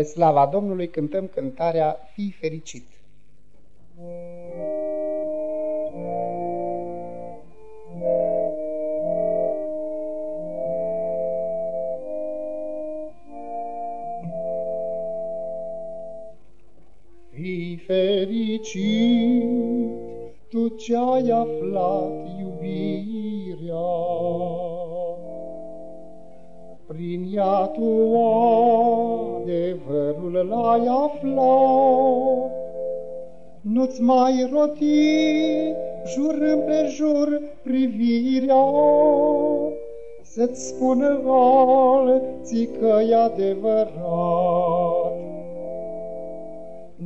Spre slava Domnului cântăm cântarea Fii fericit. Fii fericit, tu ce-ai aflat iubirea, prin ea tu adevărul l-ai aflat. Nu-ți mai roti jur împrejur privirea, Să-ți spună alții că-i adevărat.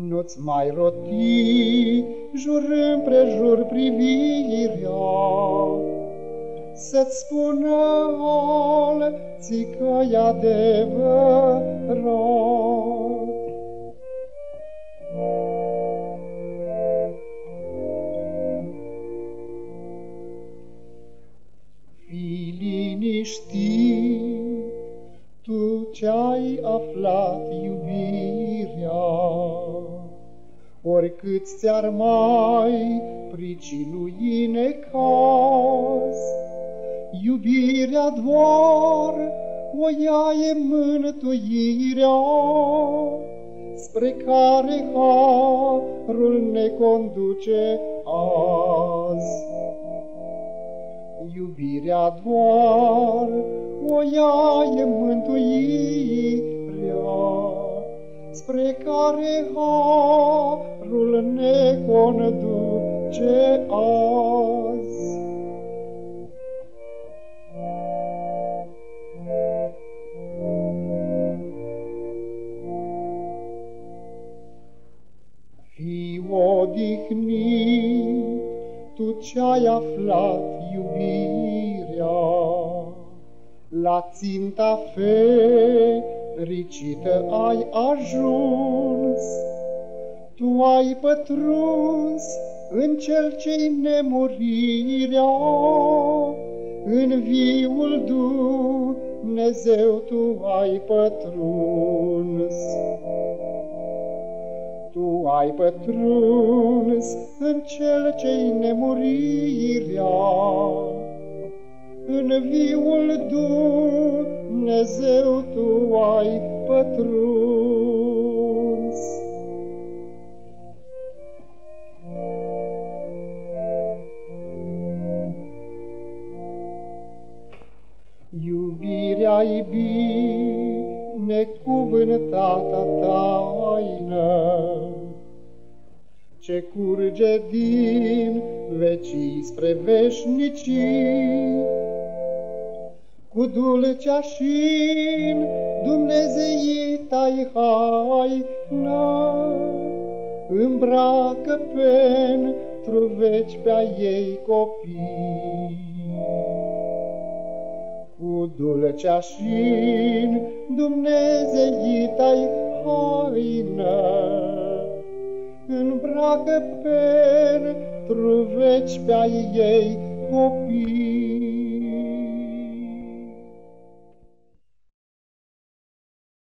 Nu-ți mai roti jur împrejur privirea, Să-ți spună alții că-i adevărat. Liniștit, tu ce-ai aflat iubirea, Oricât ți-ar mai pricinui necaz, Iubirea doar o ia e mântuirea, Spre care harul ne conduce azi. Iubirea doar o ia e mântuirea, Spre care harul ne conduce azi. Fii odihnit, tu ce-ai aflat iubirea, La ținta fericită ai ajuns, Tu ai pătruns în cel ce-i nemurirea, În viul Dumnezeu tu ai pătruns. Tu ai pătruns în cel ce-i nemurirea, În viul Dumnezeu tu ai pătruns. Iubirea-i binecuvântata taină, ce curge din vecii spre veșnicii, cu dulcea și Dumnezeita-i haină, îmbracă pentru veci pe-a ei copii. Cu dulcea și Dumnezeita-i haină, îmbracă pentru veci pe-a ei copii.